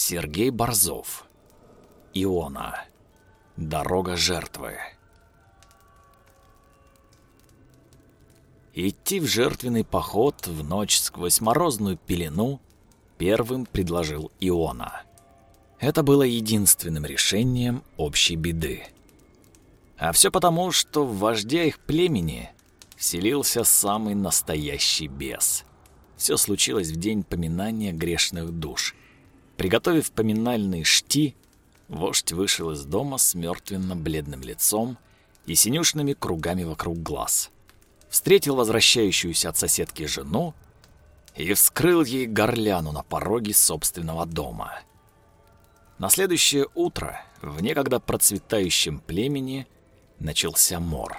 Сергей Борзов. Иона. Дорога жертвы. Идти в жертвенный поход в ночь сквозь морозную пелену первым предложил Иона. Это было единственным решением общей беды. А все потому, что в вождя их племени вселился самый настоящий бес. Все случилось в день поминания грешных душ. Приготовив поминальные шти, вождь вышел из дома с мертвенно-бледным лицом и синюшными кругами вокруг глаз. Встретил возвращающуюся от соседки жену и вскрыл ей горляну на пороге собственного дома. На следующее утро в некогда процветающем племени начался мор.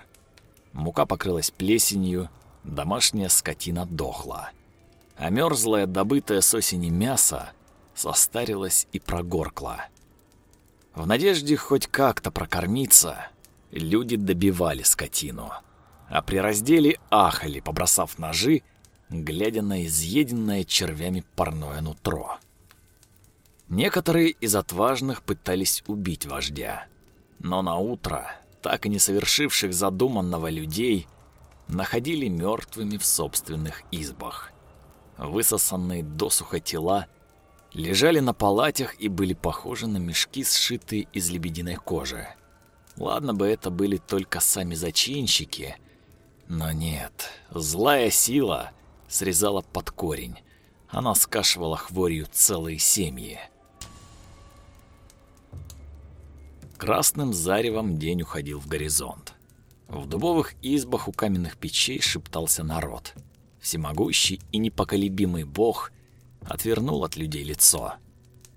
Мука покрылась плесенью, домашняя скотина дохла а мерзлое, добытое с осени мясо состарилось и прогоркло. В надежде хоть как-то прокормиться, люди добивали скотину, а при разделе ахали, побросав ножи, глядя на изъеденное червями парное нутро. Некоторые из отважных пытались убить вождя, но на утро, так и не совершивших задуманного людей, находили мертвыми в собственных избах высосанные досуха тела лежали на палатях и были похожи на мешки, сшитые из лебединой кожи. Ладно бы это были только сами зачинщики, но нет, злая сила срезала под корень. Она скашивала хворью целые семьи. Красным заревом день уходил в горизонт. В дубовых избах у каменных печей шептался народ — всемогущий и непоколебимый бог отвернул от людей лицо.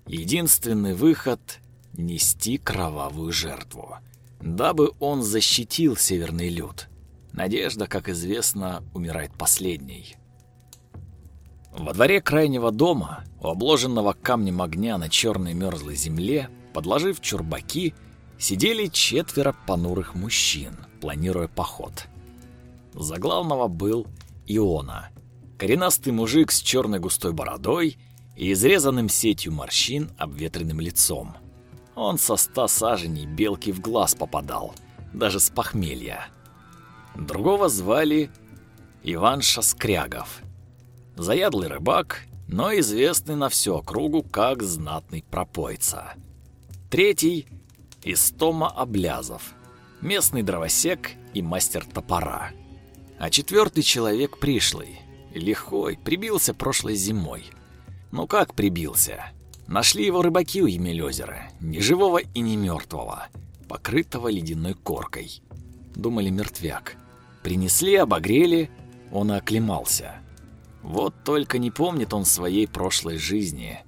Единственный выход — нести кровавую жертву, дабы он защитил северный люд. Надежда, как известно, умирает последней. Во дворе крайнего дома, у обложенного камнем огня на черной мерзлой земле, подложив чурбаки, сидели четверо понурых мужчин, планируя поход. За главного был Иона. Коренастый мужик с черной густой бородой и изрезанным сетью морщин обветренным лицом. Он со ста саженей белки в глаз попадал, даже с похмелья. Другого звали Иван Шаскрягов. Заядлый рыбак, но известный на всю округу как знатный пропойца. Третий — Истома Облязов, местный дровосек и мастер топора. А четвертый человек пришлый, лихой, прибился прошлой зимой. Ну как прибился? Нашли его рыбаки у Емелёзера, ни живого и ни мертвого, покрытого ледяной коркой. Думали мертвяк. Принесли, обогрели, он и оклемался. Вот только не помнит он своей прошлой жизни.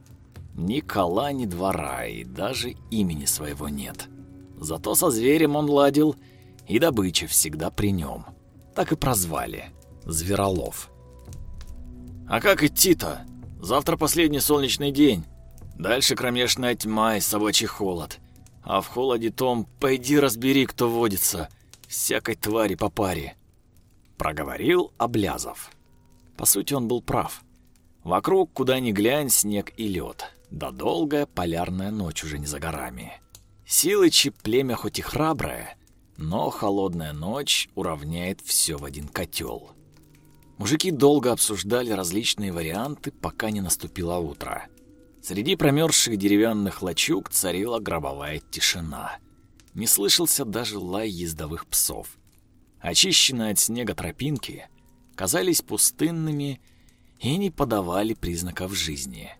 Ни кола, ни двора, и даже имени своего нет. Зато со зверем он ладил, и добыча всегда при нем так и прозвали – Зверолов. «А как идти-то? Завтра последний солнечный день. Дальше кромешная тьма и собачий холод. А в холоде том пойди разбери, кто водится. Всякой твари по паре». Проговорил Облязов. По сути, он был прав. Вокруг, куда ни глянь, снег и лед. Да долгая полярная ночь уже не за горами. Силычи племя хоть и храброе, но холодная ночь уравняет все в один котел. Мужики долго обсуждали различные варианты, пока не наступило утро. Среди промерзших деревянных лачуг царила гробовая тишина. Не слышался даже лай ездовых псов. Очищенные от снега тропинки казались пустынными и не подавали признаков жизни.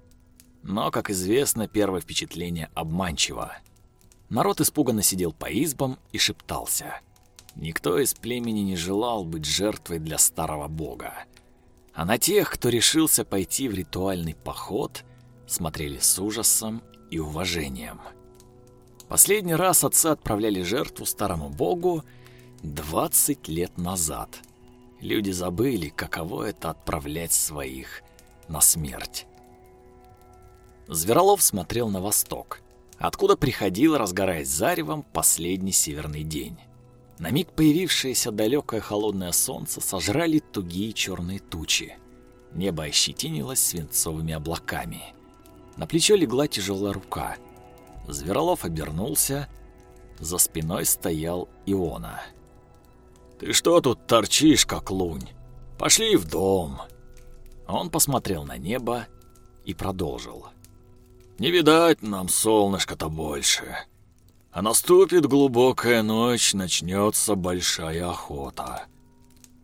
Но, как известно, первое впечатление обманчиво. Народ испуганно сидел по избам и шептался. Никто из племени не желал быть жертвой для старого бога. А на тех, кто решился пойти в ритуальный поход, смотрели с ужасом и уважением. Последний раз отцы отправляли жертву старому богу 20 лет назад. Люди забыли, каково это отправлять своих на смерть. Зверолов смотрел на восток откуда приходил, разгораясь заревом, последний северный день. На миг появившееся далекое холодное солнце сожрали тугие черные тучи. Небо ощетинилось свинцовыми облаками. На плечо легла тяжелая рука. Зверолов обернулся. За спиной стоял Иона. «Ты что тут торчишь, как лунь? Пошли в дом!» Он посмотрел на небо и продолжил. «Не видать нам солнышко-то больше. А наступит глубокая ночь, начнется большая охота.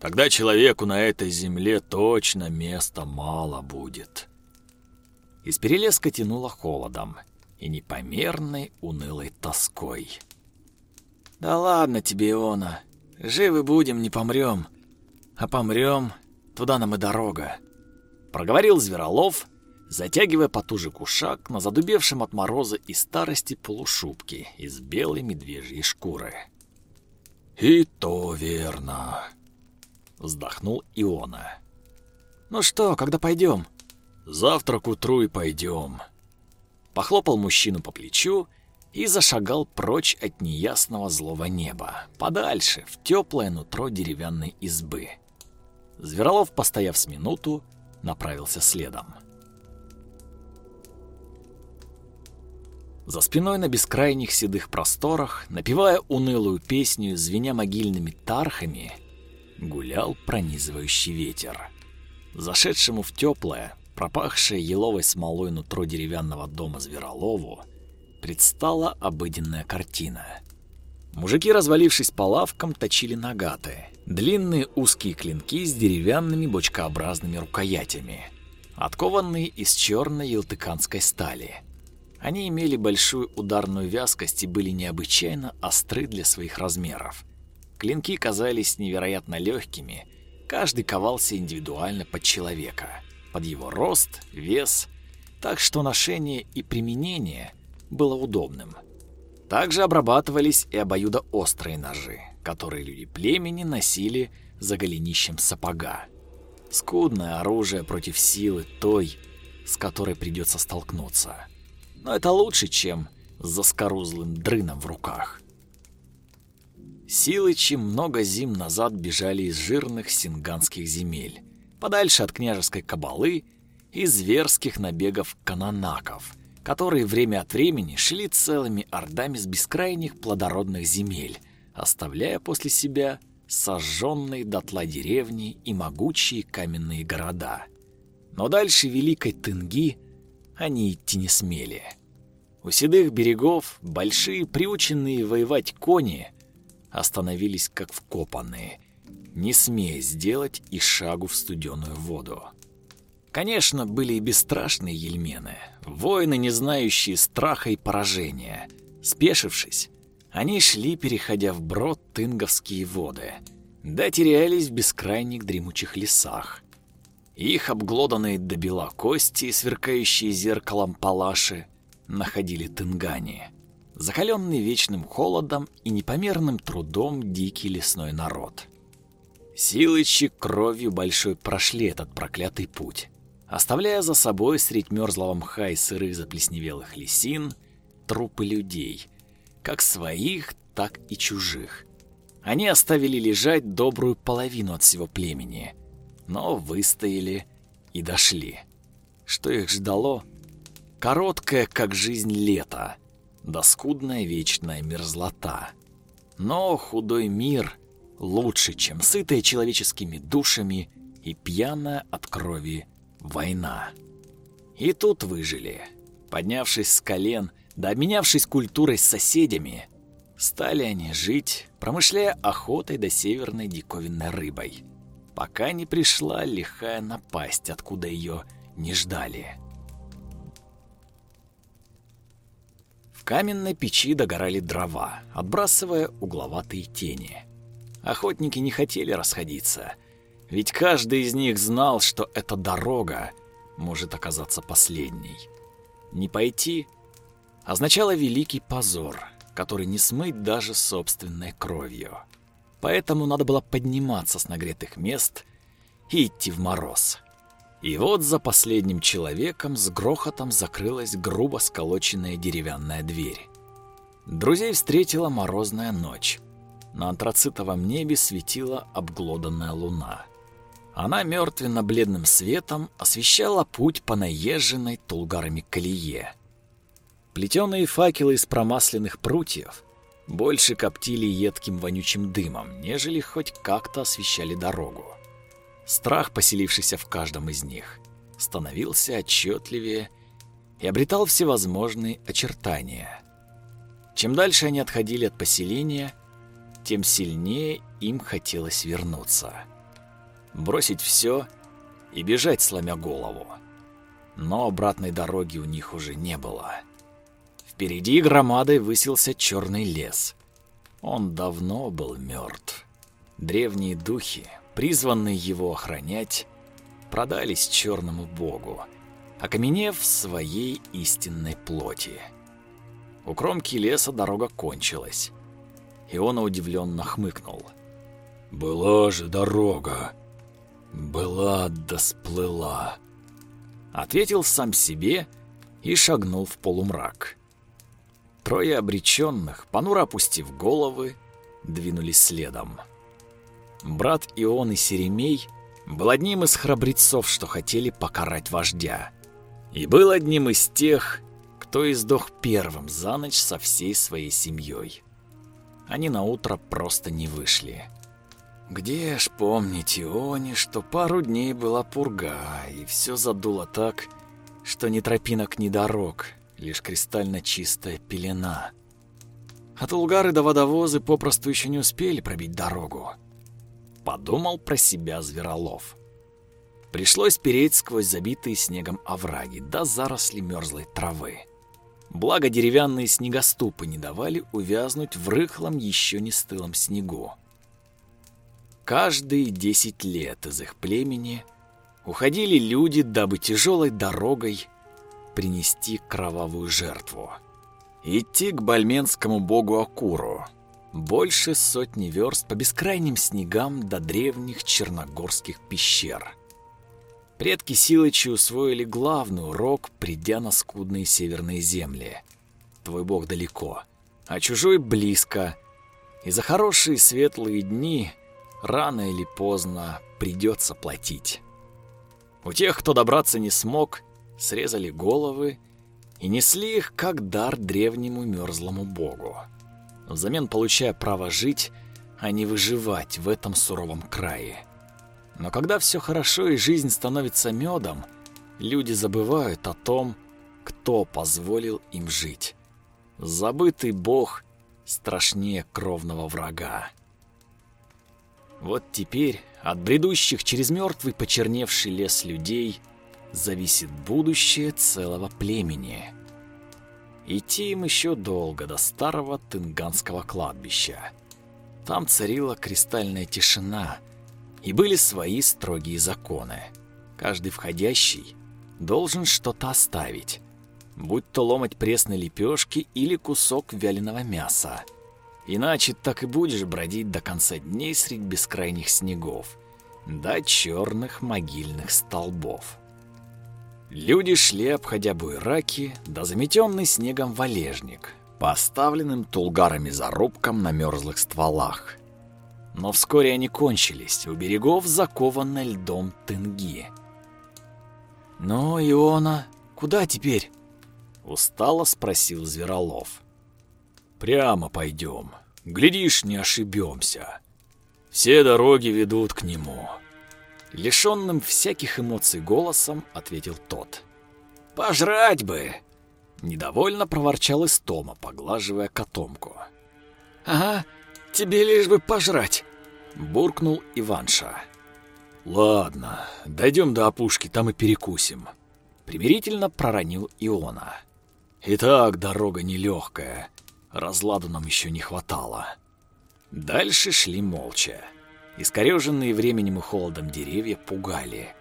Тогда человеку на этой земле точно места мало будет». Из перелеска тянуло холодом и непомерной унылой тоской. «Да ладно тебе, Иона, живы будем, не помрем, а помрем, туда нам и дорога», — проговорил Зверолов, затягивая потуже кушак на задубевшем от мороза и старости полушубке из белой медвежьей шкуры. «И то верно», — вздохнул Иона. «Ну что, когда пойдем?» «Завтра к утру и пойдем». Похлопал мужчину по плечу и зашагал прочь от неясного злого неба, подальше, в теплое нутро деревянной избы. Зверолов, постояв с минуту, направился следом. За спиной на бескрайних седых просторах, напевая унылую песню, звеня могильными тархами, гулял пронизывающий ветер. Зашедшему в теплое, пропахшее еловой смолой нутро деревянного дома Зверолову, предстала обыденная картина. Мужики, развалившись по лавкам, точили нагаты. Длинные узкие клинки с деревянными бочкообразными рукоятями, откованные из черной елтыканской стали – они имели большую ударную вязкость и были необычайно остры для своих размеров. Клинки казались невероятно легкими, каждый ковался индивидуально под человека, под его рост, вес, так что ношение и применение было удобным. Также обрабатывались и обоюдоострые ножи, которые люди племени носили за голенищем сапога. Скудное оружие против силы той, с которой придется столкнуться но это лучше, чем с заскорузлым дрыном в руках. Силычи много зим назад бежали из жирных синганских земель, подальше от княжеской кабалы и зверских набегов канонаков, которые время от времени шли целыми ордами с бескрайних плодородных земель, оставляя после себя сожженные дотла деревни и могучие каменные города. Но дальше Великой Тынги – они идти не смели. У седых берегов большие, приученные воевать кони остановились как вкопанные, не смея сделать и шагу в студеную воду. Конечно, были и бесстрашные ельмены, воины, не знающие страха и поражения. Спешившись, они шли, переходя в брод тынговские воды, да терялись в бескрайних дремучих лесах. Их обглоданные до бела кости, сверкающие зеркалом палаши, находили тынгани. Закаленный вечным холодом и непомерным трудом дикий лесной народ. Силычи кровью большой прошли этот проклятый путь, оставляя за собой средь мерзлого мха и сырых заплесневелых лесин трупы людей, как своих, так и чужих. Они оставили лежать добрую половину от всего племени, но выстояли и дошли. Что их ждало? Короткое, как жизнь, лето, да скудная вечная мерзлота. Но худой мир лучше, чем сытая человеческими душами и пьяная от крови война. И тут выжили. Поднявшись с колен, да обменявшись культурой с соседями, стали они жить, промышляя охотой да северной диковинной рыбой пока не пришла лихая напасть, откуда ее не ждали. В каменной печи догорали дрова, отбрасывая угловатые тени. Охотники не хотели расходиться, ведь каждый из них знал, что эта дорога может оказаться последней. Не пойти означало великий позор, который не смыть даже собственной кровью поэтому надо было подниматься с нагретых мест и идти в мороз. И вот за последним человеком с грохотом закрылась грубо сколоченная деревянная дверь. Друзей встретила морозная ночь. На антрацитовом небе светила обглоданная луна. Она мертвенно-бледным светом освещала путь по наезженной тулгарами колее. Плетеные факелы из промасленных прутьев больше коптили едким вонючим дымом, нежели хоть как-то освещали дорогу. Страх, поселившийся в каждом из них, становился отчетливее и обретал всевозможные очертания. Чем дальше они отходили от поселения, тем сильнее им хотелось вернуться. Бросить все и бежать, сломя голову. Но обратной дороги у них уже не было. Впереди громадой высился черный лес. Он давно был мертв. Древние духи, призванные его охранять, продались черному богу, окаменев в своей истинной плоти. У кромки леса дорога кончилась. Иона удивленно хмыкнул. «Была же дорога. Была да сплыла». Ответил сам себе и шагнул в полумрак. Трое обреченных, понуро опустив головы, двинулись следом. Брат Ион и Серемей был одним из храбрецов, что хотели покарать вождя. И был одним из тех, кто издох первым за ночь со всей своей семьей они на утро просто не вышли. Где ж помнить Ионе, что пару дней была пурга, и все задуло так, что ни тропинок, ни дорог, лишь кристально чистая пелена. А тулгары да водовозы попросту еще не успели пробить дорогу. Подумал про себя Зверолов. Пришлось переть сквозь забитые снегом овраги до заросли мерзлой травы. Благо деревянные снегоступы не давали увязнуть в рыхлом еще не стылом снегу. Каждые десять лет из их племени уходили люди, дабы тяжелой дорогой принести кровавую жертву. Идти к бальменскому богу Акуру. Больше сотни верст по бескрайним снегам до древних черногорских пещер – Предки Силычи усвоили главный урок, придя на скудные северные земли. Твой бог далеко, а чужой близко. И за хорошие светлые дни рано или поздно придется платить. У тех, кто добраться не смог, срезали головы и несли их как дар древнему мерзлому богу. Взамен получая право жить, а не выживать в этом суровом крае. Но когда все хорошо и жизнь становится медом, люди забывают о том, кто позволил им жить. Забытый бог страшнее кровного врага. Вот теперь от бредущих через мертвый почерневший лес людей зависит будущее целого племени. Идти им еще долго до старого Тынганского кладбища. Там царила кристальная тишина — и были свои строгие законы. Каждый входящий должен что-то оставить, будь то ломать пресной лепешки или кусок вяленого мяса. Иначе так и будешь бродить до конца дней среди бескрайних снегов, до черных могильных столбов. Люди шли, обходя буйраки, до заметенный снегом валежник, поставленным тулгарами зарубком на мерзлых стволах. Но вскоре они кончились, у берегов закованной льдом тынги. «Ну, Иона, куда теперь?» — устало спросил Зверолов. «Прямо пойдем. Глядишь, не ошибемся. Все дороги ведут к нему». Лишенным всяких эмоций голосом ответил тот. «Пожрать бы!» Недовольно проворчал Истома, поглаживая котомку. «Ага, тебе лишь бы пожрать!» буркнул Иванша. Ладно, дойдем до опушки, там и перекусим. Примирительно проронил Иона. Итак, дорога нелегкая, разладу нам еще не хватало. Дальше шли молча. Искореженные временем и холодом деревья пугали.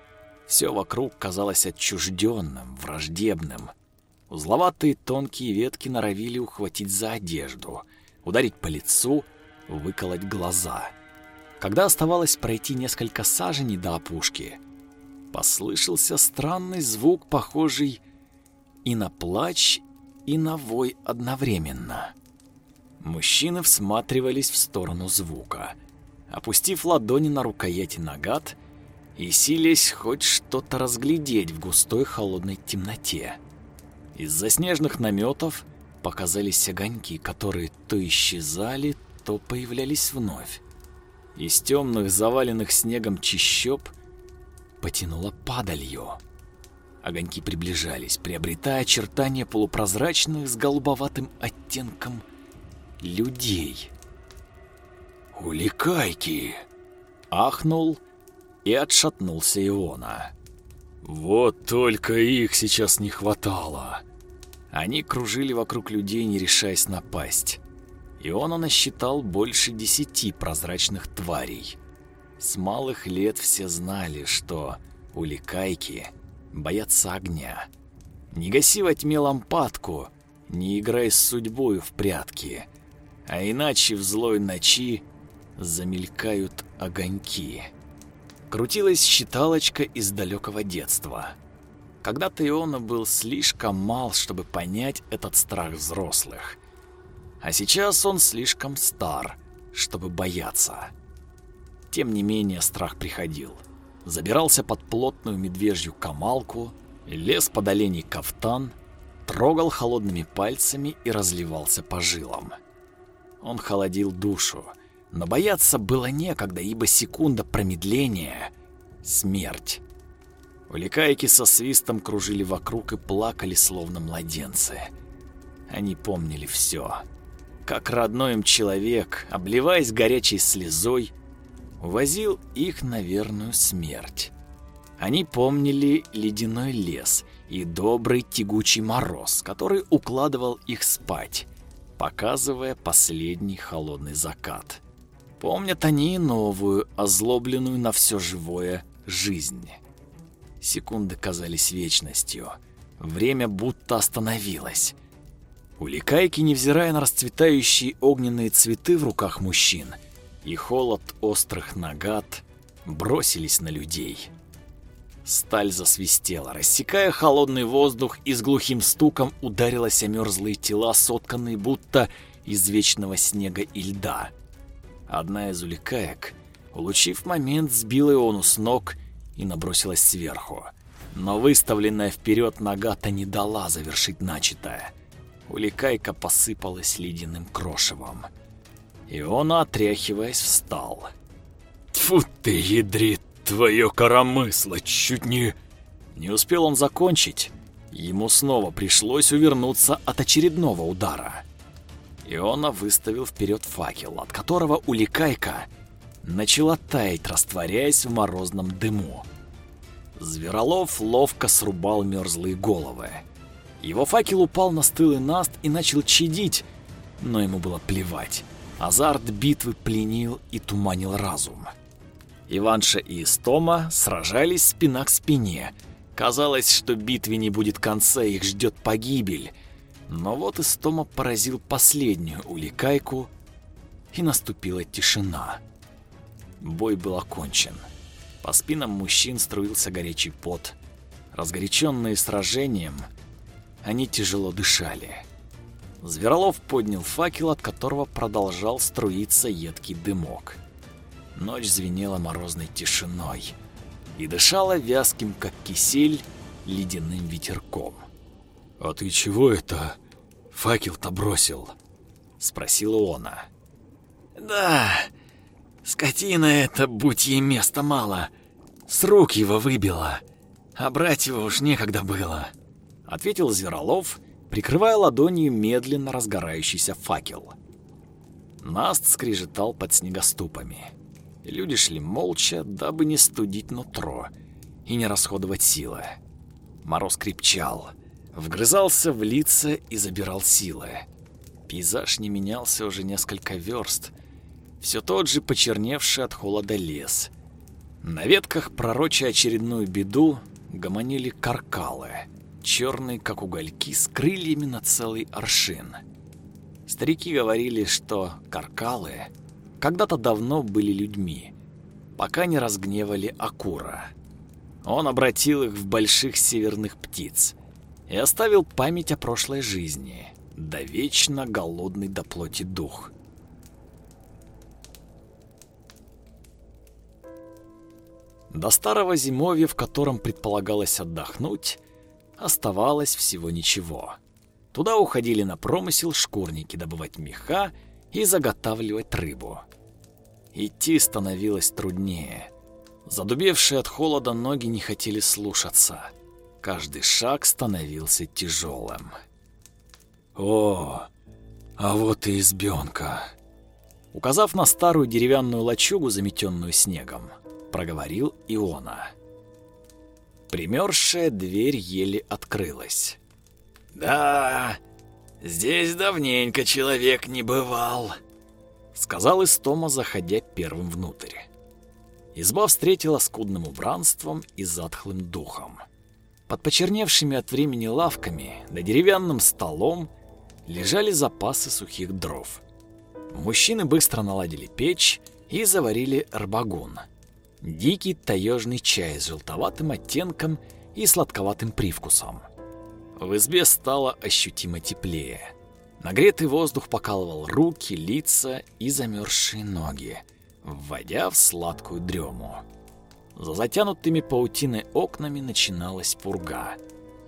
Все вокруг казалось отчужденным, враждебным. Узловатые тонкие ветки норовили ухватить за одежду, ударить по лицу, выколоть глаза — когда оставалось пройти несколько саженей до опушки, послышался странный звук, похожий и на плач, и на вой одновременно. Мужчины всматривались в сторону звука. Опустив ладони на рукояти нагат, и силясь хоть что-то разглядеть в густой холодной темноте. Из-за снежных наметов показались огоньки, которые то исчезали, то появлялись вновь. Из темных, заваленных снегом чащоб потянуло падалью. Огоньки приближались, приобретая очертания полупрозрачных с голубоватым оттенком людей. «Уликайки!» — ахнул и отшатнулся Иона. «Вот только их сейчас не хватало!» Они кружили вокруг людей, не решаясь напасть. Иона насчитал больше десяти прозрачных тварей. С малых лет все знали, что уликайки боятся огня. Не гаси во тьме лампадку, не играй с судьбою в прятки, а иначе в злой ночи замелькают огоньки. Крутилась считалочка из далекого детства. Когда-то Иона был слишком мал, чтобы понять этот страх взрослых. А сейчас он слишком стар, чтобы бояться. Тем не менее страх приходил. Забирался под плотную медвежью камалку, лез под оленей кафтан, трогал холодными пальцами и разливался по жилам. Он холодил душу, но бояться было некогда, ибо секунда промедления — смерть. Уликайки со свистом кружили вокруг и плакали, словно младенцы. Они помнили все как родной им человек, обливаясь горячей слезой, увозил их на верную смерть. Они помнили ледяной лес и добрый тягучий мороз, который укладывал их спать, показывая последний холодный закат. Помнят они новую, озлобленную на все живое жизнь. Секунды казались вечностью. Время будто остановилось. Уликайки, невзирая на расцветающие огненные цветы в руках мужчин и холод острых нагат, бросились на людей. Сталь засвистела, рассекая холодный воздух и с глухим стуком ударилась о мерзлые тела, сотканные будто из вечного снега и льда. Одна из уликаек, улучив момент, сбила Иону с ног и набросилась сверху. Но выставленная вперед нога-то не дала завершить начатое. Уликайка посыпалась ледяным крошевом. И он, отряхиваясь, встал. «Тьфу ты, ядрит, твое коромысло, чуть не...» Не успел он закончить, ему снова пришлось увернуться от очередного удара. Иона выставил вперед факел, от которого уликайка начала таять, растворяясь в морозном дыму. Зверолов ловко срубал мерзлые головы. Его факел упал на стылый наст и начал чадить, но ему было плевать. Азарт битвы пленил и туманил разум. Иванша и Истома сражались спина к спине. Казалось, что битве не будет конца, их ждет погибель. Но вот Истома поразил последнюю уликайку, и наступила тишина. Бой был окончен. По спинам мужчин струился горячий пот. Разгоряченные сражением, они тяжело дышали. Зверолов поднял факел, от которого продолжал струиться едкий дымок. Ночь звенела морозной тишиной и дышала вязким, как кисель, ледяным ветерком. «А ты чего это факел-то бросил?» — спросила она. «Да, скотина это, будь ей места мало, с рук его выбила, а брать его уж некогда было» ответил Зверолов, прикрывая ладонью медленно разгорающийся факел. Наст скрежетал под снегоступами. Люди шли молча, дабы не студить нутро и не расходовать силы. Мороз крепчал, вгрызался в лица и забирал силы. Пейзаж не менялся уже несколько верст. Все тот же почерневший от холода лес. На ветках, пророча очередную беду, гомонили каркалы — черный, как угольки, с крыльями на целый аршин. Старики говорили, что каркалы когда-то давно были людьми, пока не разгневали Акура. Он обратил их в больших северных птиц и оставил память о прошлой жизни, да вечно голодный до плоти дух. До старого зимовья, в котором предполагалось отдохнуть, оставалось всего ничего. Туда уходили на промысел шкурники добывать меха и заготавливать рыбу. Идти становилось труднее. Задубевшие от холода ноги не хотели слушаться. Каждый шаг становился тяжелым. «О, а вот и избенка!» Указав на старую деревянную лачугу, заметенную снегом, проговорил Иона. Примерзшая дверь еле открылась. «Да, здесь давненько человек не бывал», — сказал Истома, заходя первым внутрь. Изба встретила скудным убранством и затхлым духом. Под почерневшими от времени лавками да деревянным столом лежали запасы сухих дров. Мужчины быстро наладили печь и заварили рбагун. Дикий таежный чай с желтоватым оттенком и сладковатым привкусом. В избе стало ощутимо теплее. Нагретый воздух покалывал руки, лица и замерзшие ноги, вводя в сладкую дрему. За затянутыми паутиной окнами начиналась пурга.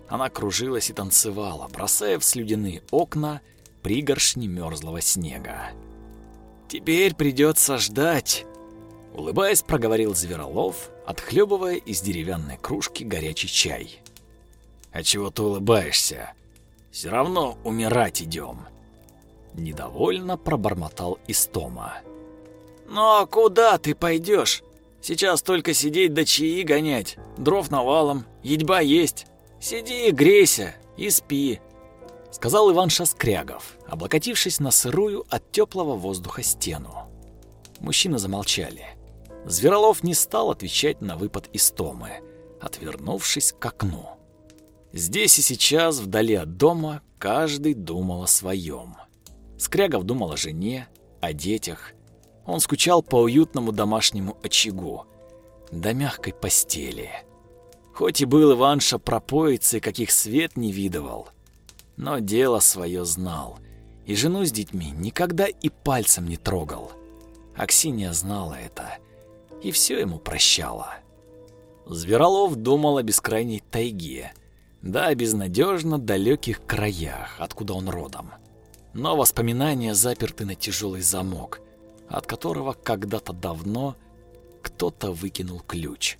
Она кружилась и танцевала, бросая в слюдяные окна пригоршни мерзлого снега. «Теперь придется ждать», — улыбаясь, проговорил Зверолов, отхлебывая из деревянной кружки горячий чай. А чего ты улыбаешься? Все равно умирать идем. Недовольно пробормотал Истома. А куда ты пойдешь? Сейчас только сидеть да чаи гонять. Дров навалом, едьба есть. Сиди грейся, и спи. Сказал Иван Шаскрягов, облокотившись на сырую от теплого воздуха стену. Мужчины замолчали. Зверолов не стал отвечать на выпад Истомы, отвернувшись к окну. Здесь и сейчас, вдали от дома, каждый думал о своем. Скрягов думал о жене, о детях. Он скучал по уютному домашнему очагу, до мягкой постели. Хоть и был Иванша пропоицей, каких свет не видывал, но дело свое знал, и жену с детьми никогда и пальцем не трогал. Аксинья знала это, и все ему прощала. Зверолов думал о бескрайней тайге, да, о безнадежно далеких краях, откуда он родом. Но воспоминания заперты на тяжелый замок, от которого когда-то давно кто-то выкинул ключ.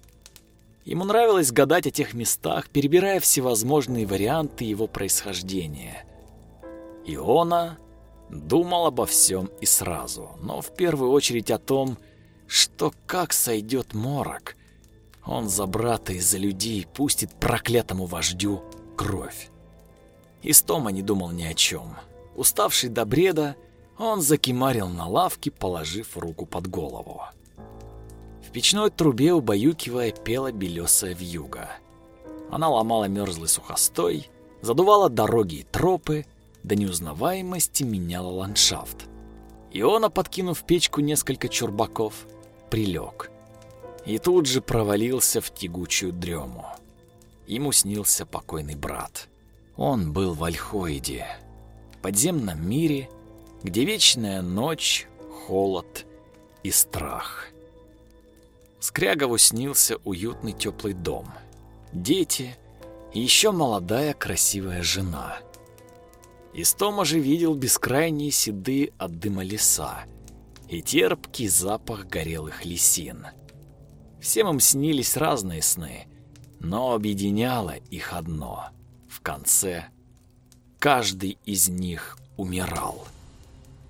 Ему нравилось гадать о тех местах, перебирая всевозможные варианты его происхождения. Иона думал обо всем и сразу, но в первую очередь о том, что как сойдет морок, он за брата и за людей пустит проклятому вождю кровь. Истома не думал ни о чем. Уставший до бреда, он закимарил на лавке, положив руку под голову. В печной трубе, убаюкивая, пела белесая вьюга. Она ломала мерзлый сухостой, задувала дороги и тропы, до неузнаваемости меняла ландшафт. Иона, подкинув печку несколько чурбаков, прилег и тут же провалился в тягучую дрему. Ему снился покойный брат. Он был в Альхоиде, подземном мире, где вечная ночь, холод и страх. Скрягову снился уютный теплый дом, дети и еще молодая красивая жена. Истома же видел бескрайние седые от дыма леса и терпкий запах горелых лисин — Всем им снились разные сны, но объединяло их одно. В конце каждый из них умирал.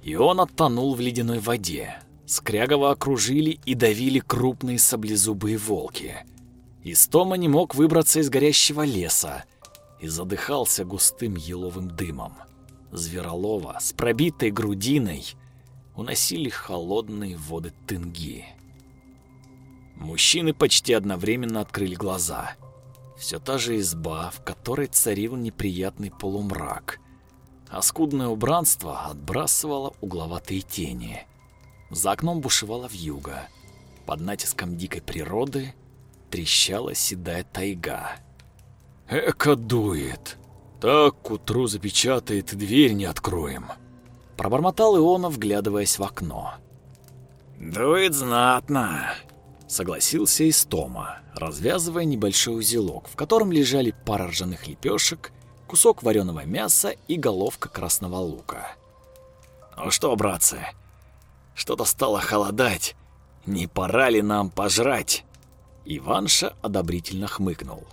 И он оттонул в ледяной воде. Скрягова окружили и давили крупные саблезубые волки. Истома не мог выбраться из горящего леса и задыхался густым еловым дымом. Зверолова с пробитой грудиной уносили холодные воды тынги. Мужчины почти одновременно открыли глаза. Все та же изба, в которой царил неприятный полумрак, а скудное убранство отбрасывало угловатые тени. За окном бушевала вьюга. Под натиском дикой природы трещала седая тайга. «Эко дует! Так к утру запечатает, дверь не откроем!» Пробормотал Иона, вглядываясь в окно. «Дует знатно!» Согласился Истома, развязывая небольшой узелок, в котором лежали пара ржаных лепешек, кусок вареного мяса и головка красного лука. «Ну что, братцы, что-то стало холодать. Не пора ли нам пожрать?» Иванша одобрительно хмыкнул.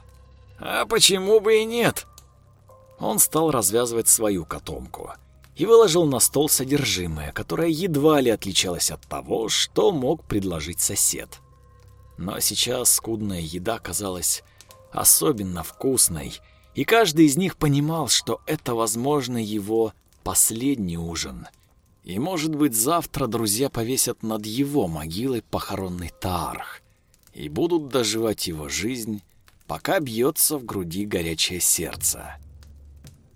«А почему бы и нет?» Он стал развязывать свою котомку и выложил на стол содержимое, которое едва ли отличалось от того, что мог предложить сосед. Но сейчас скудная еда казалась особенно вкусной, и каждый из них понимал, что это, возможно, его последний ужин. И, может быть, завтра друзья повесят над его могилой похоронный таарх и будут доживать его жизнь, пока бьется в груди горячее сердце.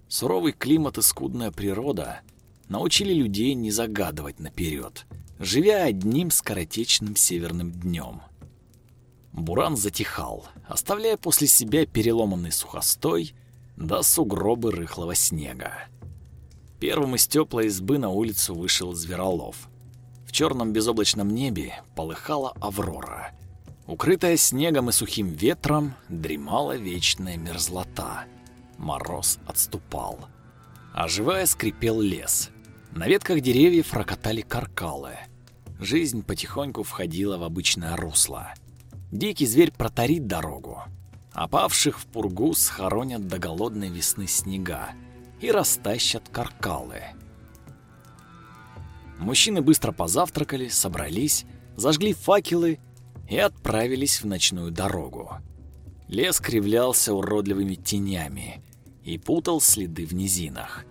Суровый климат и скудная природа научили людей не загадывать наперед, живя одним скоротечным северным днем. Буран затихал, оставляя после себя переломанный сухостой да сугробы рыхлого снега. Первым из теплой избы на улицу вышел Зверолов. В черном безоблачном небе полыхала аврора. Укрытая снегом и сухим ветром, дремала вечная мерзлота. Мороз отступал. Оживая скрипел лес. На ветках деревьев рокотали каркалы. Жизнь потихоньку входила в обычное русло. Дикий зверь протарит дорогу. Опавших в пургу схоронят до голодной весны снега и растащат каркалы. Мужчины быстро позавтракали, собрались, зажгли факелы и отправились в ночную дорогу. Лес кривлялся уродливыми тенями и путал следы в низинах.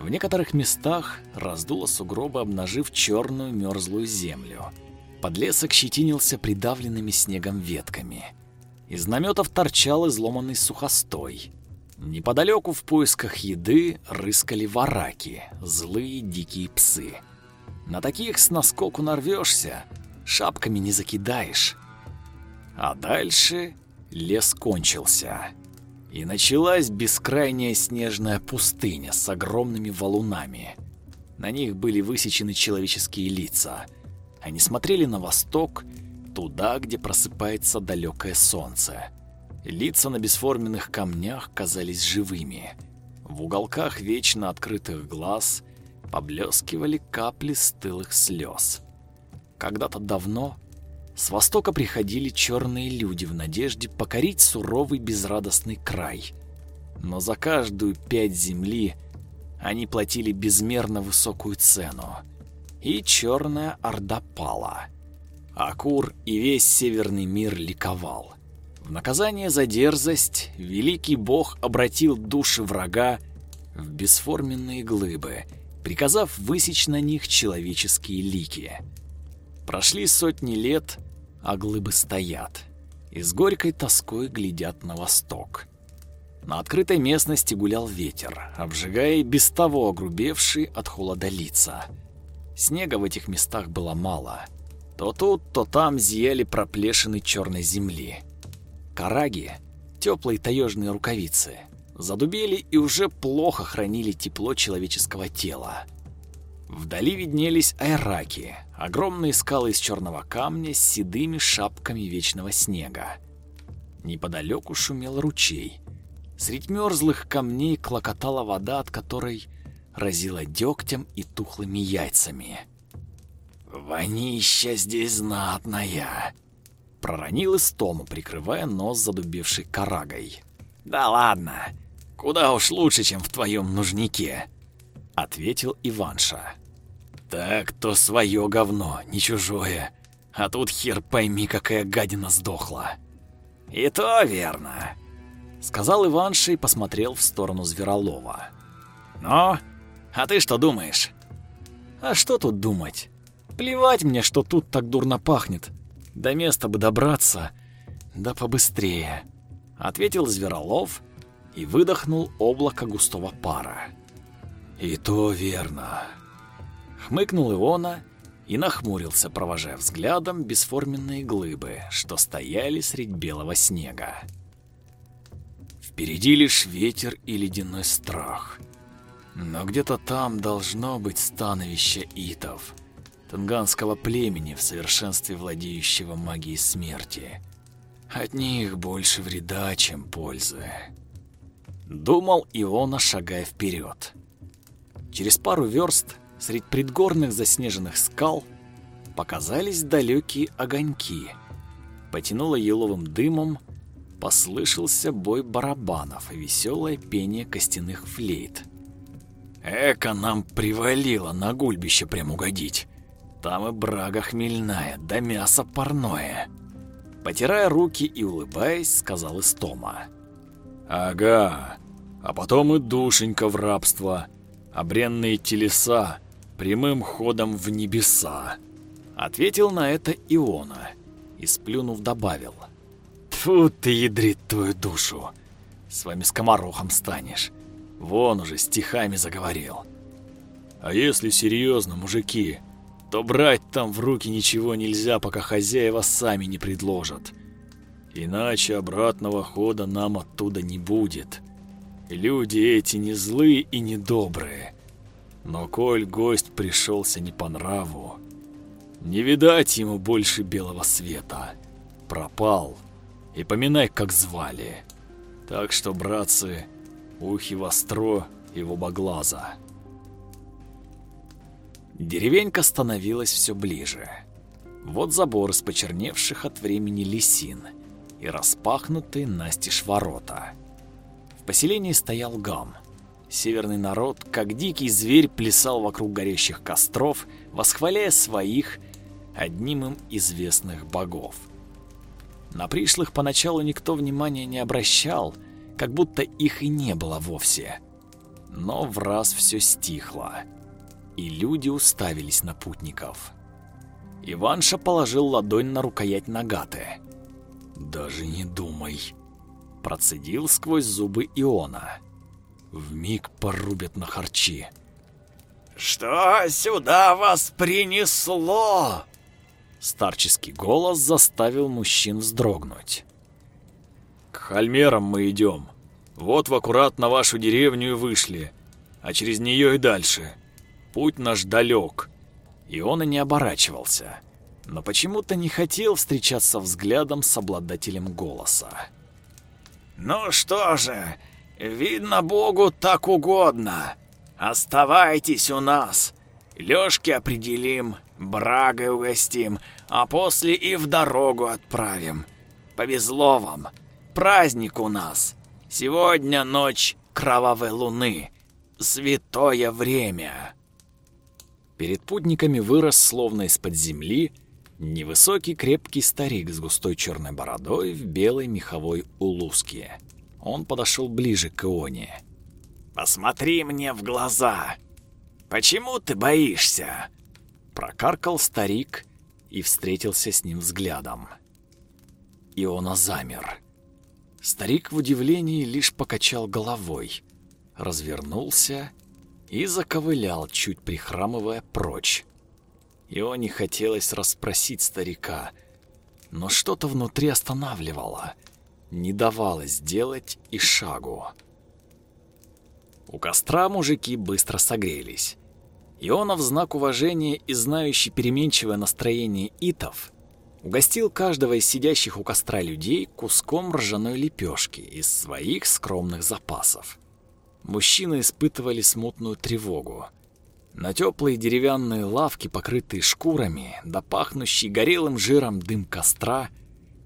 В некоторых местах раздуло сугробы, обнажив черную мерзлую землю. Подлесок щетинился придавленными снегом ветками. Из наметов торчал изломанный сухостой. Неподалеку в поисках еды рыскали вараки, злые дикие псы. На таких с наскоку нарвешься, шапками не закидаешь. А дальше лес кончился. И началась бескрайняя снежная пустыня с огромными валунами. На них были высечены человеческие лица. Они смотрели на восток, туда, где просыпается далекое солнце. Лица на бесформенных камнях казались живыми. В уголках вечно открытых глаз поблескивали капли стылых слез. Когда-то давно с востока приходили черные люди в надежде покорить суровый безрадостный край. Но за каждую пять земли они платили безмерно высокую цену. И черная орда пала. Акур и весь северный мир ликовал. В наказание за дерзость великий бог обратил души врага в бесформенные глыбы, приказав высечь на них человеческие лики — Прошли сотни лет, а глыбы стоят и с горькой тоской глядят на восток. На открытой местности гулял ветер, обжигая без того огрубевшие от холода лица. Снега в этих местах было мало. То тут, то там зияли проплешины черной земли. Караги, теплые таежные рукавицы, задубели и уже плохо хранили тепло человеческого тела. Вдали виднелись айраки, огромные скалы из черного камня с седыми шапками вечного снега. Неподалеку шумел ручей. Средь мерзлых камней клокотала вода, от которой разила дегтем и тухлыми яйцами. «Вонища здесь знатная!» Проронил Истому, прикрывая нос задубевшей карагой. «Да ладно, куда уж лучше, чем в твоем нужнике!» Ответил Иванша. Так, то свое говно, не чужое. А тут хер пойми, какая гадина сдохла. И то верно, сказал Иванша и посмотрел в сторону Зверолова. Но, а ты что думаешь? А что тут думать? Плевать мне, что тут так дурно пахнет. До места бы добраться, да побыстрее, ответил Зверолов и выдохнул облако густого пара. И то верно. Хмыкнул Иона и нахмурился, провожая взглядом бесформенные глыбы, что стояли средь белого снега. Впереди лишь ветер и ледяной страх. Но где-то там должно быть становище итов. танганского племени, в совершенстве владеющего магией смерти. От них больше вреда, чем пользы. Думал Иона, шагая вперед. Через пару верст, средь предгорных заснеженных скал, показались далекие огоньки. Потянуло еловым дымом, послышался бой барабанов и веселое пение костяных флейт. Эко нам привалило на гульбище прям угодить. Там и брага хмельная, да мясо парное. Потирая руки и улыбаясь, сказал Истома. «Ага, а потом и душенька в рабство, а телеса прямым ходом в небеса». Ответил на это Иона и, сплюнув, добавил. «Тьфу ты, ядрит твою душу! С вами скоморохом станешь. Вон уже стихами заговорил. А если серьезно, мужики, то брать там в руки ничего нельзя, пока хозяева сами не предложат. Иначе обратного хода нам оттуда не будет. Люди эти не злые и не добрые. Но коль гость пришелся не по нраву, не видать ему больше белого света. Пропал. И поминай, как звали. Так что, братцы, ухи востро и в оба глаза. Деревенька становилась все ближе. Вот забор из почерневших от времени лисин и распахнутые настежь ворота. В поселении стоял гам. Северный народ, как дикий зверь, плясал вокруг горящих костров, восхваляя своих, одним им известных богов. На пришлых поначалу никто внимания не обращал, как будто их и не было вовсе. Но в раз все стихло и люди уставились на путников. Иванша положил ладонь на рукоять Нагаты. «Даже не думай», — процедил сквозь зубы Иона. В миг порубят на харчи. «Что сюда вас принесло?» Старческий голос заставил мужчин вздрогнуть. «К хальмерам мы идем. Вот в аккурат на вашу деревню и вышли, а через нее и дальше. Путь наш далек. И он и не оборачивался. Но почему-то не хотел встречаться взглядом с обладателем голоса. «Ну что же, видно Богу так угодно. Оставайтесь у нас. Лёшки определим, брагой угостим, а после и в дорогу отправим. Повезло вам. Праздник у нас. Сегодня ночь кровавой луны. Святое время. Перед путниками вырос, словно из-под земли, невысокий крепкий старик с густой черной бородой в белой меховой улуске. Он подошел ближе к Ионе. «Посмотри мне в глаза! Почему ты боишься?» Прокаркал старик и встретился с ним взглядом. Иона замер. Старик в удивлении лишь покачал головой, развернулся и заковылял, чуть прихрамывая прочь. Его не хотелось расспросить старика, но что-то внутри останавливало, не давало сделать и шагу. У костра мужики быстро согрелись. Иона в знак уважения и знающий переменчивое настроение итов угостил каждого из сидящих у костра людей куском ржаной лепешки из своих скромных запасов мужчины испытывали смутную тревогу. На теплые деревянные лавки, покрытые шкурами, да пахнущий горелым жиром дым костра,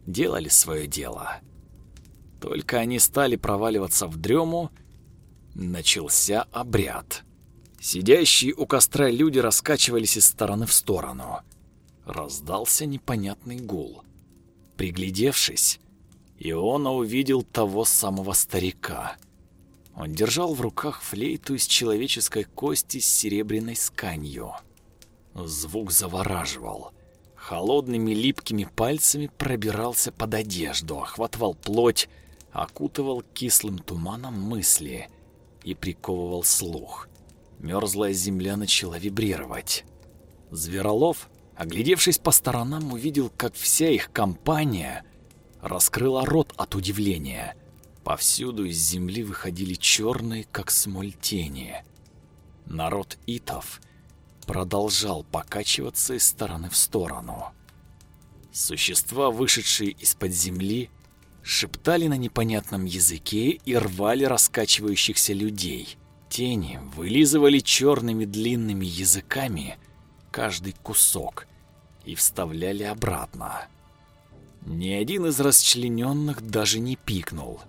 делали свое дело. Только они стали проваливаться в дрему, начался обряд. Сидящие у костра люди раскачивались из стороны в сторону. Раздался непонятный гул. Приглядевшись, Иона увидел того самого старика — он держал в руках флейту из человеческой кости с серебряной сканью. Звук завораживал. Холодными липкими пальцами пробирался под одежду, охватывал плоть, окутывал кислым туманом мысли и приковывал слух. Мерзлая земля начала вибрировать. Зверолов, оглядевшись по сторонам, увидел, как вся их компания раскрыла рот от удивления — Повсюду из земли выходили черные, как смоль, тени. Народ итов продолжал покачиваться из стороны в сторону. Существа, вышедшие из-под земли, шептали на непонятном языке и рвали раскачивающихся людей. Тени вылизывали черными длинными языками каждый кусок и вставляли обратно. Ни один из расчлененных даже не пикнул.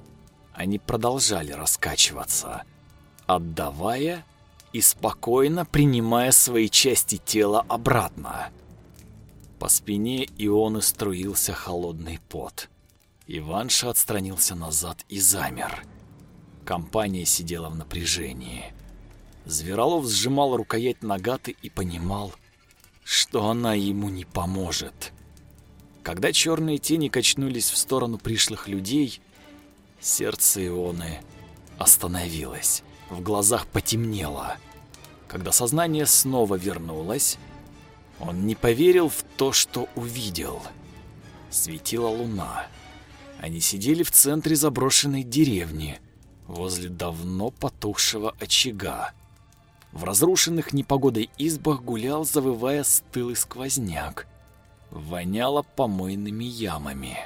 Они продолжали раскачиваться, отдавая и спокойно принимая свои части тела обратно. По спине Ионы струился холодный пот. Иванша отстранился назад и замер. Компания сидела в напряжении. Зверолов сжимал рукоять нагаты и понимал, что она ему не поможет. Когда черные тени качнулись в сторону пришлых людей, сердце Ионы остановилось, в глазах потемнело. Когда сознание снова вернулось, он не поверил в то, что увидел. Светила луна. Они сидели в центре заброшенной деревни, возле давно потухшего очага. В разрушенных непогодой избах гулял, завывая стылый сквозняк. Воняло помойными ямами.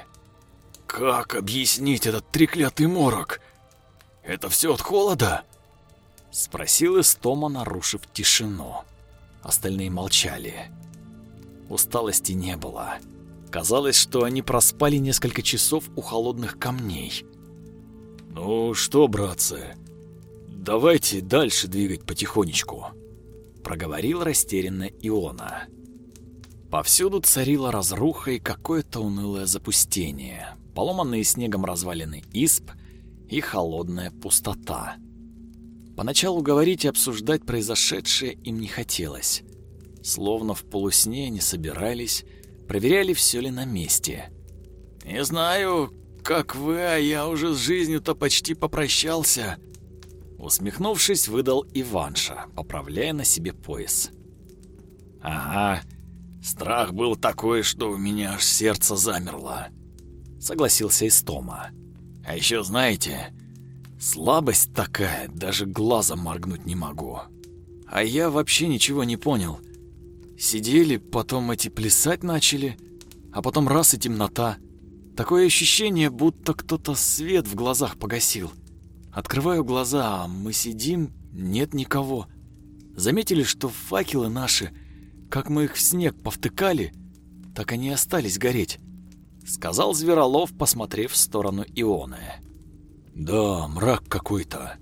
«Как объяснить этот треклятый морок? Это все от холода?» Спросил Истома, нарушив тишину. Остальные молчали. Усталости не было. Казалось, что они проспали несколько часов у холодных камней. «Ну что, братцы, давайте дальше двигать потихонечку», — проговорил растерянно Иона. Повсюду царила разруха и какое-то унылое запустение, поломанные снегом развалины исп и холодная пустота. Поначалу говорить и обсуждать произошедшее им не хотелось. Словно в полусне они собирались, проверяли, все ли на месте. «Не знаю, как вы, а я уже с жизнью-то почти попрощался», Усмехнувшись, выдал Иванша, поправляя на себе пояс. «Ага, страх был такой, что у меня аж сердце замерло», — согласился Истома. «А еще знаете, слабость такая, даже глазом моргнуть не могу. А я вообще ничего не понял. Сидели, потом эти плясать начали, а потом раз и темнота. Такое ощущение, будто кто-то свет в глазах погасил. Открываю глаза, а мы сидим, нет никого. Заметили, что факелы наши, как мы их в снег повтыкали, так они и остались гореть, сказал Зверолов, посмотрев в сторону Ионы. Да, мрак какой-то.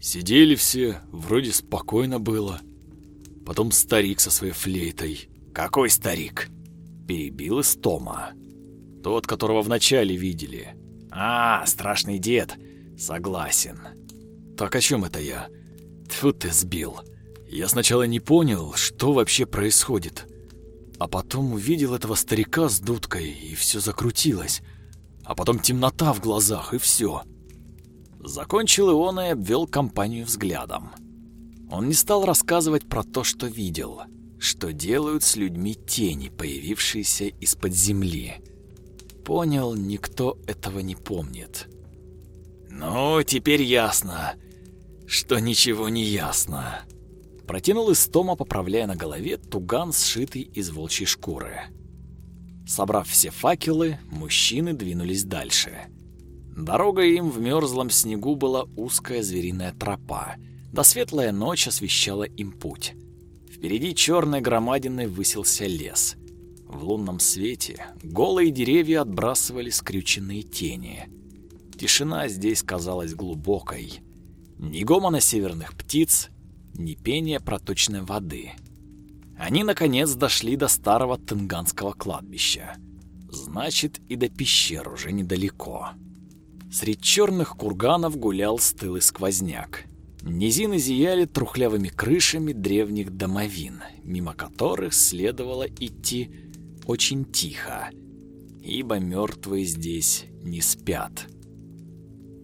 Сидели все, вроде спокойно было. Потом старик со своей флейтой. Какой старик? Перебил Истома. Тот, которого вначале видели. А, страшный дед. Согласен. Так о чем это я? Тьфу ты сбил. Я сначала не понял, что вообще происходит. А потом увидел этого старика с дудкой, и все закрутилось. А потом темнота в глазах, и все. Закончил и он и обвел компанию взглядом. Он не стал рассказывать про то, что видел, что делают с людьми тени, появившиеся из-под земли. Понял, никто этого не помнит. «Ну, теперь ясно, что ничего не ясно», — протянул Истома, поправляя на голове туган, сшитый из волчьей шкуры. Собрав все факелы, мужчины двинулись дальше. Дорога им в мерзлом снегу была узкая звериная тропа — да светлая ночь освещала им путь. Впереди черной громадиной высился лес. В лунном свете голые деревья отбрасывали скрюченные тени. Тишина здесь казалась глубокой. Ни гомона северных птиц, ни пения проточной воды. Они, наконец, дошли до старого Тынганского кладбища. Значит, и до пещер уже недалеко. Средь черных курганов гулял стылый сквозняк. Низины зияли трухлявыми крышами древних домовин, мимо которых следовало идти очень тихо, ибо мертвые здесь не спят.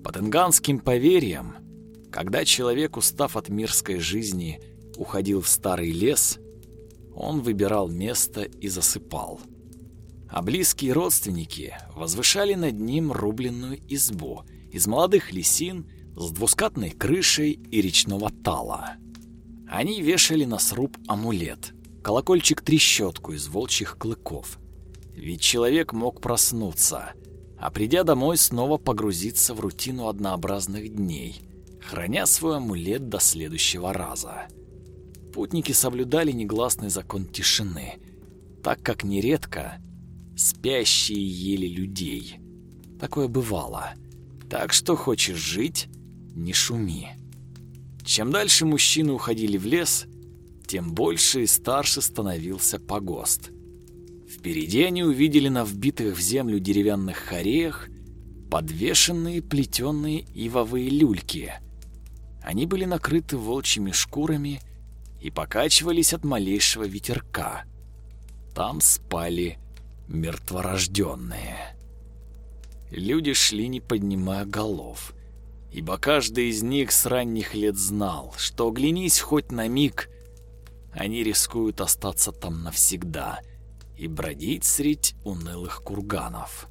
По тенганским поверьям, когда человек, устав от мирской жизни, уходил в старый лес, он выбирал место и засыпал. А близкие родственники возвышали над ним рубленную избу из молодых лисин с двускатной крышей и речного тала. Они вешали на сруб амулет, колокольчик-трещотку из волчьих клыков. Ведь человек мог проснуться, а придя домой снова погрузиться в рутину однообразных дней, храня свой амулет до следующего раза. Путники соблюдали негласный закон тишины, так как нередко спящие ели людей. Такое бывало. Так что хочешь жить, не шуми. Чем дальше мужчины уходили в лес, тем больше и старше становился погост. Впереди они увидели на вбитых в землю деревянных хореях подвешенные плетеные ивовые люльки. Они были накрыты волчьими шкурами и покачивались от малейшего ветерка. Там спали мертворожденные. Люди шли, не поднимая голов, ибо каждый из них с ранних лет знал, что оглянись хоть на миг, они рискуют остаться там навсегда и бродить средь унылых курганов.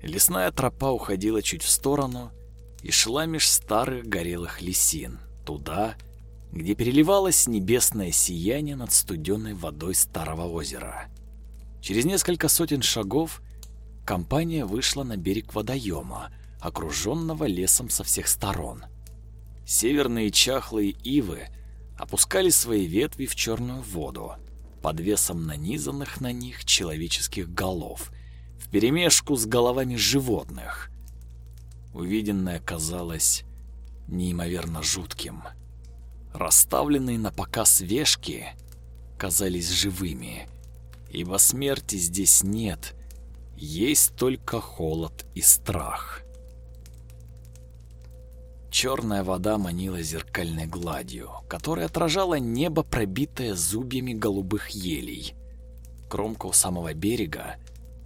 Лесная тропа уходила чуть в сторону и шла меж старых горелых лесин, туда, где переливалось небесное сияние над студенной водой старого озера. Через несколько сотен шагов компания вышла на берег водоема, окруженного лесом со всех сторон. Северные чахлые ивы опускали свои ветви в черную воду под весом нанизанных на них человеческих голов, вперемешку с головами животных. Увиденное казалось неимоверно жутким. Расставленные на показ вешки казались живыми, ибо смерти здесь нет, есть только холод и страх. Черная вода манила зеркальной гладью, которая отражала небо, пробитое зубьями голубых елей. Кромка у самого берега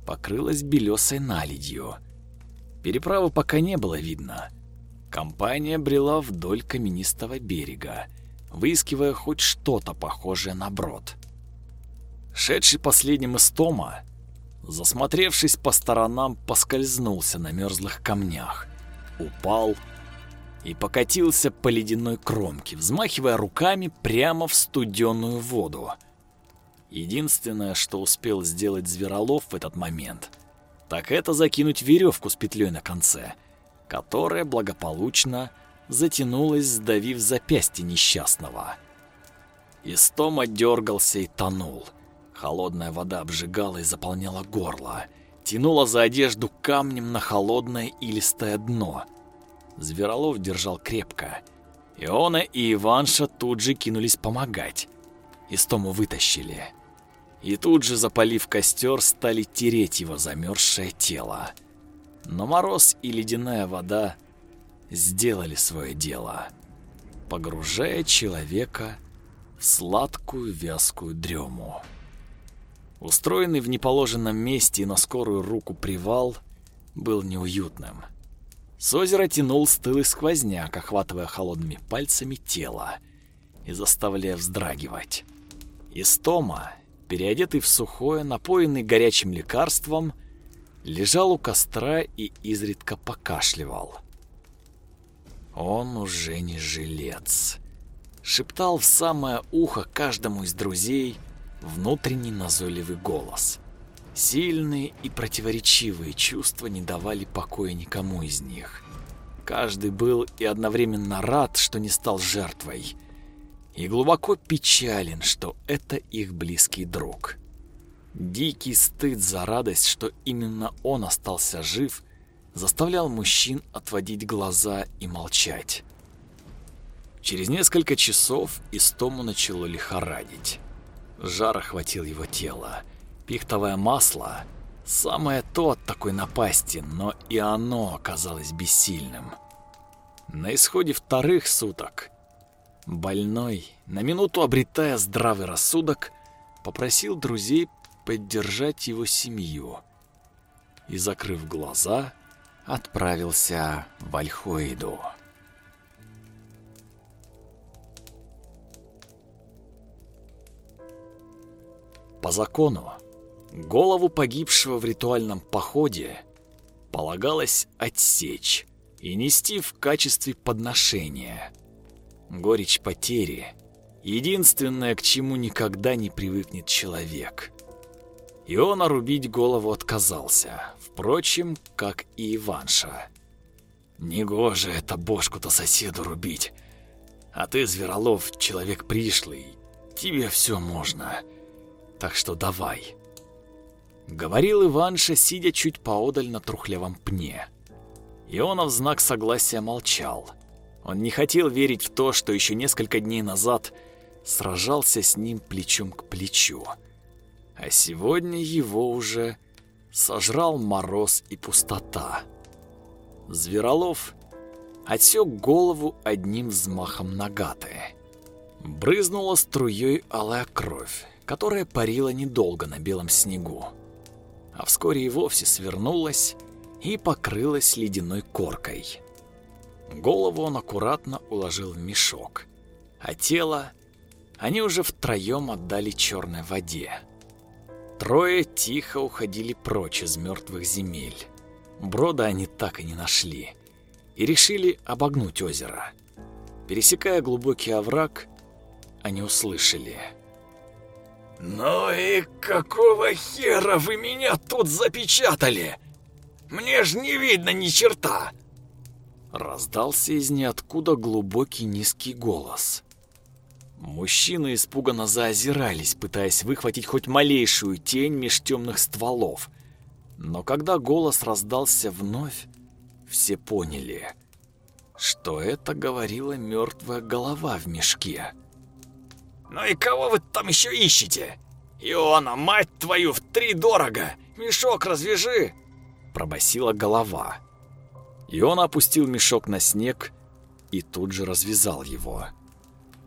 покрылась белесой наледью. Переправы пока не было видно. Компания брела вдоль каменистого берега, выискивая хоть что-то похожее на брод. Шедший последним из Тома, засмотревшись по сторонам, поскользнулся на мерзлых камнях, упал и покатился по ледяной кромке, взмахивая руками прямо в студеную воду. Единственное, что успел сделать Зверолов в этот момент, так это закинуть веревку с петлей на конце, которая благополучно затянулась, сдавив запястье несчастного. Истома дергался и тонул. Холодная вода обжигала и заполняла горло, тянула за одежду камнем на холодное илистое дно. Зверолов держал крепко. Иона и Иванша тут же кинулись помогать. Истому вытащили. И тут же, запалив костер, стали тереть его замерзшее тело. Но мороз и ледяная вода сделали свое дело, погружая человека в сладкую вязкую дрему. Устроенный в неположенном месте и на скорую руку привал был неуютным. С озера тянул стылый сквозняк, охватывая холодными пальцами тело и заставляя вздрагивать. Истома, переодетый в сухое, напоенный горячим лекарством, лежал у костра и изредка покашливал. Он уже не жилец. Шептал в самое ухо каждому из друзей, внутренний назойливый голос. Сильные и противоречивые чувства не давали покоя никому из них. Каждый был и одновременно рад, что не стал жертвой, и глубоко печален, что это их близкий друг. Дикий стыд за радость, что именно он остался жив, заставлял мужчин отводить глаза и молчать. Через несколько часов Истому начало лихорадить. Жар охватил его тело. Пихтовое масло – самое то от такой напасти, но и оно оказалось бессильным. На исходе вторых суток больной, на минуту обретая здравый рассудок, попросил друзей поддержать его семью и, закрыв глаза, отправился в Альхоиду. По закону, голову погибшего в ритуальном походе полагалось отсечь и нести в качестве подношения. Горечь потери Единственное, к чему никогда не привыкнет человек. И он орубить голову отказался, впрочем, как и Иванша. Негоже это бошку-то соседу рубить. А ты, Зверолов, человек пришлый, тебе все можно. Так что давай. Говорил Иванша, сидя чуть поодаль на трухлявом пне. Ионов знак согласия молчал. Он не хотел верить в то, что еще несколько дней назад сражался с ним плечом к плечу. А сегодня его уже сожрал мороз и пустота. Зверолов отсек голову одним взмахом нагаты. Брызнула струей алая кровь, которая парила недолго на белом снегу, а вскоре и вовсе свернулась и покрылась ледяной коркой. Голову он аккуратно уложил в мешок, а тело они уже втроем отдали черной воде. Трое тихо уходили прочь из мертвых земель. Брода они так и не нашли и решили обогнуть озеро. Пересекая глубокий овраг, они услышали. «Ну и какого хера вы меня тут запечатали? Мне ж не видно ни черта!» Раздался из ниоткуда глубокий низкий голос. Мужчины испуганно заозирались, пытаясь выхватить хоть малейшую тень меж темных стволов. Но когда голос раздался вновь, все поняли, что это говорила мертвая голова в мешке. «Ну и кого вы там еще ищете? Иона, мать твою, в три дорого! Мешок развяжи!» Пробасила голова. И он опустил мешок на снег и тут же развязал его.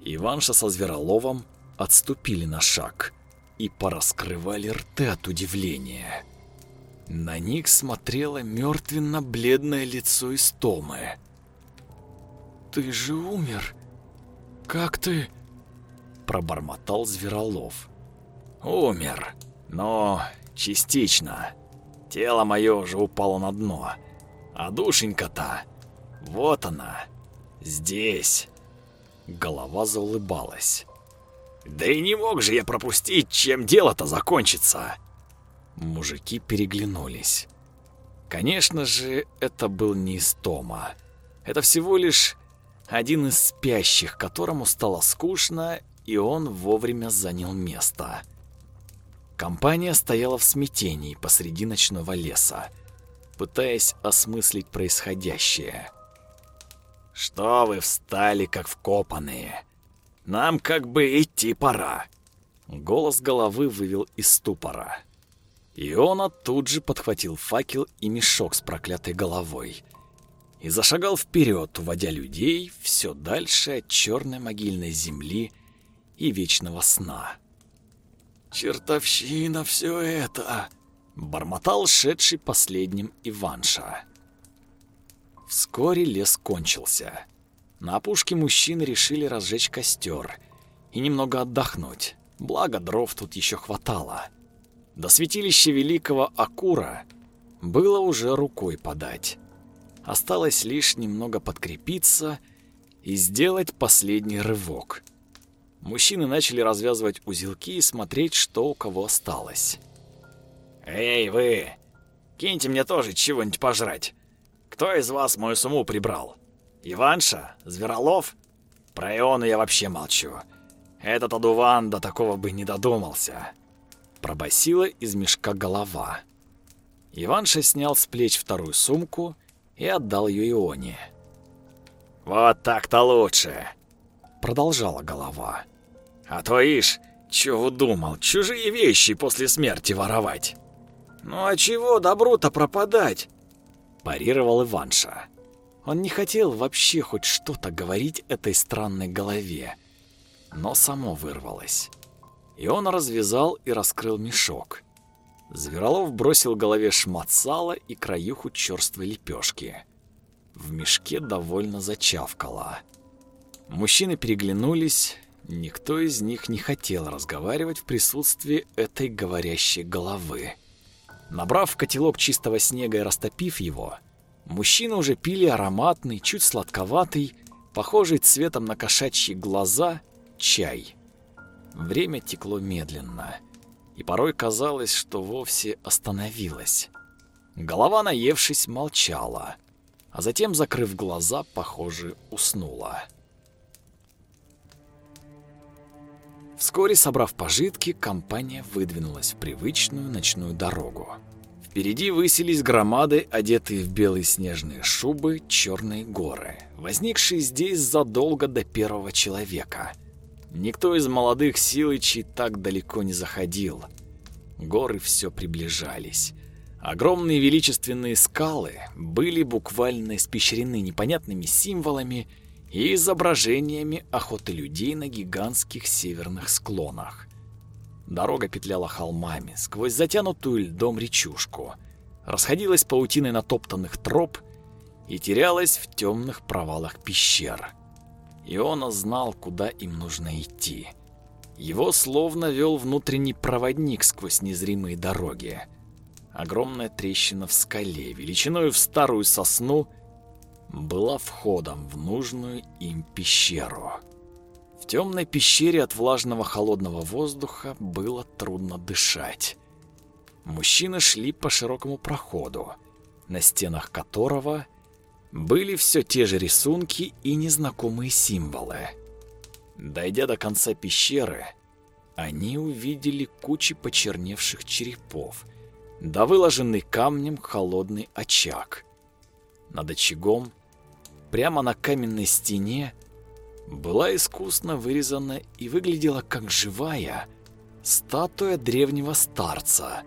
Иванша со Звероловом отступили на шаг и пораскрывали рты от удивления. На них смотрело мертвенно-бледное лицо Истомы. «Ты же умер! Как ты?» Пробормотал Зверолов. «Умер, но частично. Тело мое уже упало на дно. А душенька-то, вот она, здесь. Голова заулыбалась. Да и не мог же я пропустить, чем дело-то закончится. Мужики переглянулись. Конечно же, это был не Истома. Это всего лишь один из спящих, которому стало скучно, и он вовремя занял место. Компания стояла в смятении посреди ночного леса, пытаясь осмыслить происходящее. «Что вы встали, как вкопанные? Нам как бы идти пора!» Голос головы вывел из ступора. Иона тут же подхватил факел и мешок с проклятой головой и зашагал вперед, уводя людей все дальше от черной могильной земли и вечного сна. «Чертовщина все это!» — бормотал шедший последним Иванша. Вскоре лес кончился. На опушке мужчины решили разжечь костер и немного отдохнуть, благо дров тут еще хватало. До святилища великого Акура было уже рукой подать. Осталось лишь немного подкрепиться и сделать последний рывок. Мужчины начали развязывать узелки и смотреть, что у кого осталось. «Эй, вы! Киньте мне тоже чего-нибудь пожрать! Кто из вас мою сумму прибрал? Иванша? Зверолов? Про Иону я вообще молчу. Этот одуван до такого бы не додумался пробасила из мешка голова. Иванша снял с плеч вторую сумку и отдал ее Ионе. «Вот так-то лучше!» Продолжала голова. «А то ишь, чего думал, чужие вещи после смерти воровать!» «Ну а чего добру-то пропадать?» Парировал Иванша. Он не хотел вообще хоть что-то говорить этой странной голове, но само вырвалось и он развязал и раскрыл мешок. Зверолов бросил голове шмат сала и краюху черствой лепешки. В мешке довольно зачавкало. Мужчины переглянулись, никто из них не хотел разговаривать в присутствии этой говорящей головы. Набрав котелок чистого снега и растопив его, мужчины уже пили ароматный, чуть сладковатый, похожий цветом на кошачьи глаза, чай. Время текло медленно, и порой казалось, что вовсе остановилось. Голова, наевшись, молчала, а затем, закрыв глаза, похоже, уснула. Вскоре, собрав пожитки, компания выдвинулась в привычную ночную дорогу. Впереди высились громады, одетые в белые снежные шубы, черные горы, возникшие здесь задолго до первого человека. Никто из молодых силычей так далеко не заходил. Горы все приближались. Огромные величественные скалы были буквально испещрены непонятными символами и изображениями охоты людей на гигантских северных склонах. Дорога петляла холмами, сквозь затянутую льдом речушку, расходилась паутиной натоптанных троп и терялась в темных провалах пещер. Иона знал, куда им нужно идти. Его словно вел внутренний проводник сквозь незримые дороги. Огромная трещина в скале, величиной в старую сосну, была входом в нужную им пещеру. В темной пещере от влажного холодного воздуха было трудно дышать. Мужчины шли по широкому проходу, на стенах которого были все те же рисунки и незнакомые символы. Дойдя до конца пещеры, они увидели кучи почерневших черепов, да выложенный камнем холодный очаг. Над очагом прямо на каменной стене, была искусно вырезана и выглядела как живая статуя древнего старца,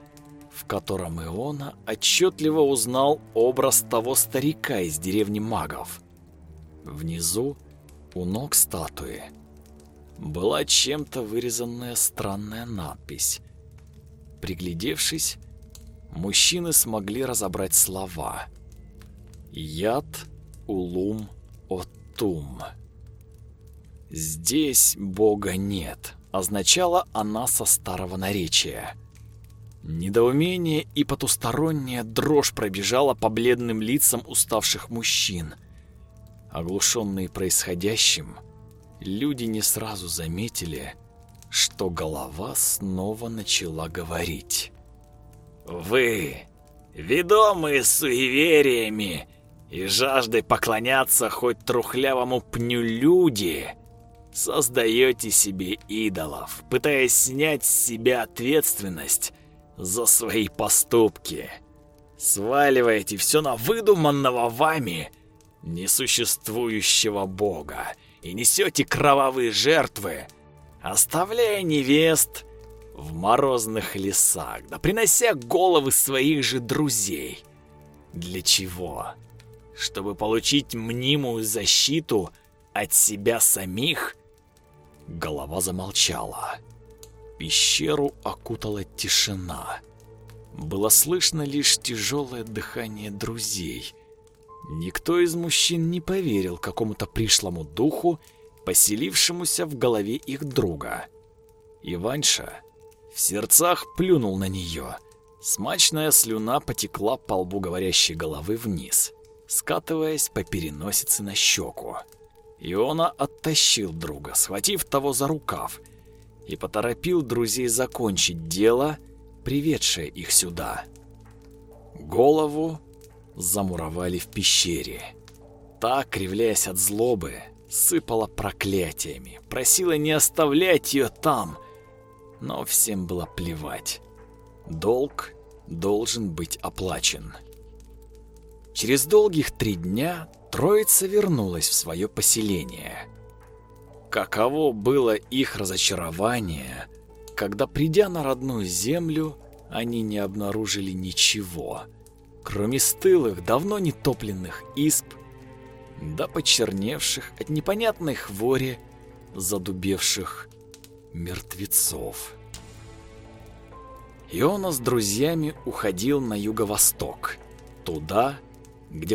в котором Иона отчетливо узнал образ того старика из деревни магов. Внизу, у ног статуи, была чем-то вырезанная странная надпись. Приглядевшись, мужчины смогли разобрать слова «Яд Улум Отум. Здесь Бога нет, означала она со старого наречия. Недоумение и потусторонняя дрожь пробежала по бледным лицам уставших мужчин. Оглушенные происходящим, люди не сразу заметили, что голова снова начала говорить. «Вы, ведомые суевериями, и жаждой поклоняться хоть трухлявому пню люди, создаете себе идолов, пытаясь снять с себя ответственность за свои поступки. Сваливаете все на выдуманного вами несуществующего бога и несете кровавые жертвы, оставляя невест в морозных лесах, да принося головы своих же друзей. Для чего? Чтобы получить мнимую защиту от себя самих? Голова замолчала. Пещеру окутала тишина. Было слышно лишь тяжелое дыхание друзей. Никто из мужчин не поверил какому-то пришлому духу, поселившемуся в голове их друга. Иванша в сердцах плюнул на нее. Смачная слюна потекла по лбу говорящей головы вниз скатываясь по переносице на щеку. Иона оттащил друга, схватив того за рукав, и поторопил друзей закончить дело, приведшее их сюда. Голову замуровали в пещере. Та, кривляясь от злобы, сыпала проклятиями, просила не оставлять ее там, но всем было плевать. Долг должен быть оплачен. Через долгих три дня троица вернулась в свое поселение. Каково было их разочарование, когда, придя на родную землю, они не обнаружили ничего, кроме стылых, давно не топленных исп, да почерневших от непонятной хвори задубевших мертвецов. Иона с друзьями уходил на юго-восток, туда, где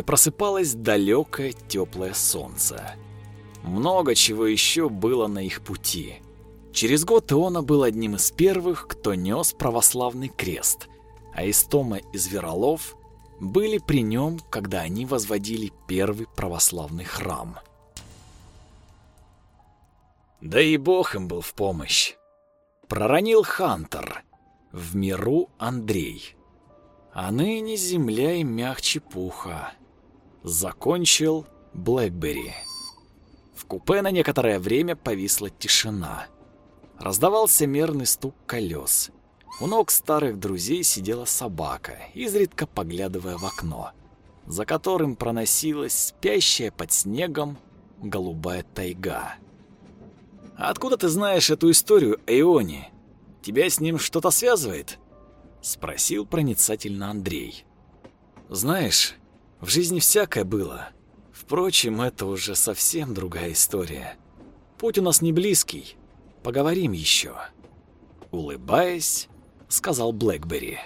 просыпалось далекое теплое солнце. Много чего еще было на их пути. Через год Иона был одним из первых, кто нес православный крест, а Истома и Зверолов были при нем, когда они возводили первый православный храм. Да и бог им был в помощь. Проронил Хантер. В миру Андрей. А ныне земля и мягче пуха. Закончил Блэкбери. В купе на некоторое время повисла тишина. Раздавался мерный стук колес. У ног старых друзей сидела собака, изредка поглядывая в окно, за которым проносилась спящая под снегом голубая тайга. «Откуда ты знаешь эту историю Ионе? Тебя с ним что-то связывает?» — спросил проницательно Андрей. «Знаешь, в жизни всякое было. Впрочем, это уже совсем другая история. Путь у нас не близкий. Поговорим еще. Улыбаясь, сказал Блэкбери.